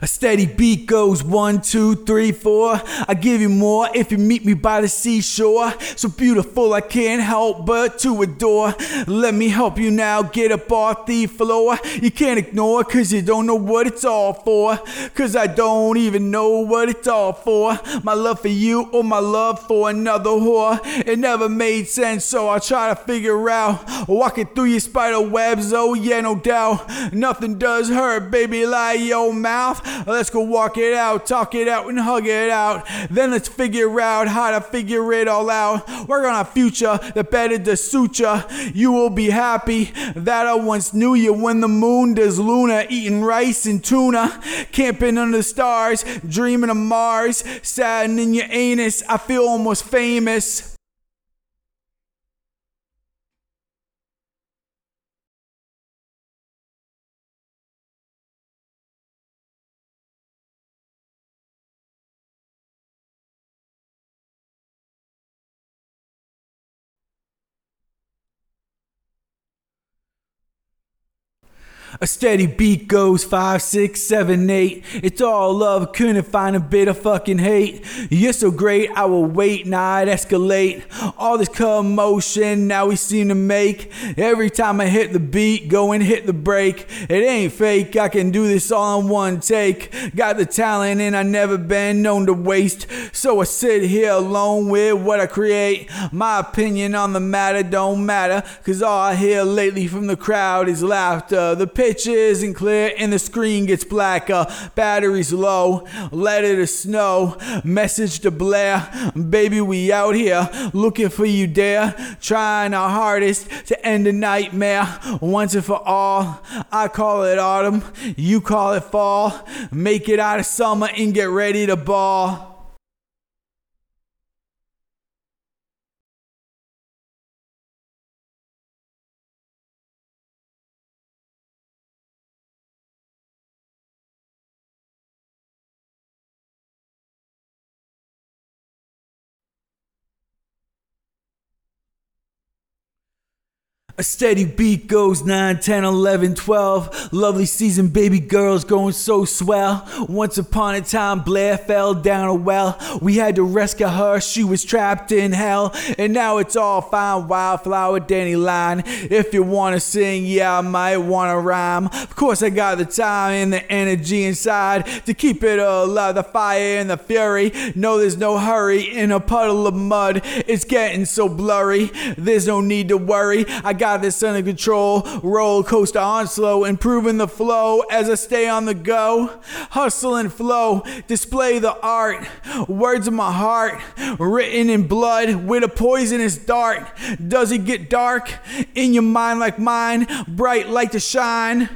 A steady beat goes one, two, three, four. I give you more if you meet me by the seashore. So beautiful, I can't help but to adore. Let me help you now get up off the floor. You can't ignore, cause you don't know what it's all for. Cause I don't even know what it's all for. My love for you or my love for another whore. It never made sense, so I try to figure out. Walking through your spider webs, oh yeah, no doubt. Nothing does hurt, baby, like your mouth. Let's go walk it out, talk it out, and hug it out. Then let's figure out how to figure it all out. Work on a future that better to suit ya. You will be happy that I once knew you when the moon does Luna, eating rice and tuna, camping under the stars, dreaming of Mars, Saturn in your anus. I feel almost famous. A steady beat goes five, six, seven, eight. It's all love, couldn't find a bit of fucking hate. You're so great, I will wait, now it escalate. All this commotion now we seem to make. Every time I hit the beat, go and hit the break. It ain't fake, I can do this all in one take. Got the talent and I never been known to waste. So I sit here alone with what I create. My opinion on the matter don't matter, cause all I hear lately from the crowd is laughter. The pitch isn't clear and the screen gets blacker. Battery's low, let it snow. Message to Blair, baby, we out here looking for you, dare. Trying our hardest to end a nightmare once and for all. I call it autumn, you call it fall. Make it out of summer and get ready to ball. A steady beat goes 9, 10, 11, 12. Lovely season, baby girls going so swell. Once upon a time, Blair fell down a well. We had to rescue her, she was trapped in hell. And now it's all fine, wildflower, dandelion. If you wanna sing, yeah, I might wanna rhyme. Of course, I got the time and the energy inside to keep it alive. The fire and the fury. No, there's no hurry in a puddle of mud. It's getting so blurry. There's no need to worry. I got got this under control. Roller coaster on slow, improving the flow as I stay on the go. Hustle and flow, display the art. Words of my heart, written in blood with a poisonous dart. Does it get dark in your mind like mine? Bright light to shine.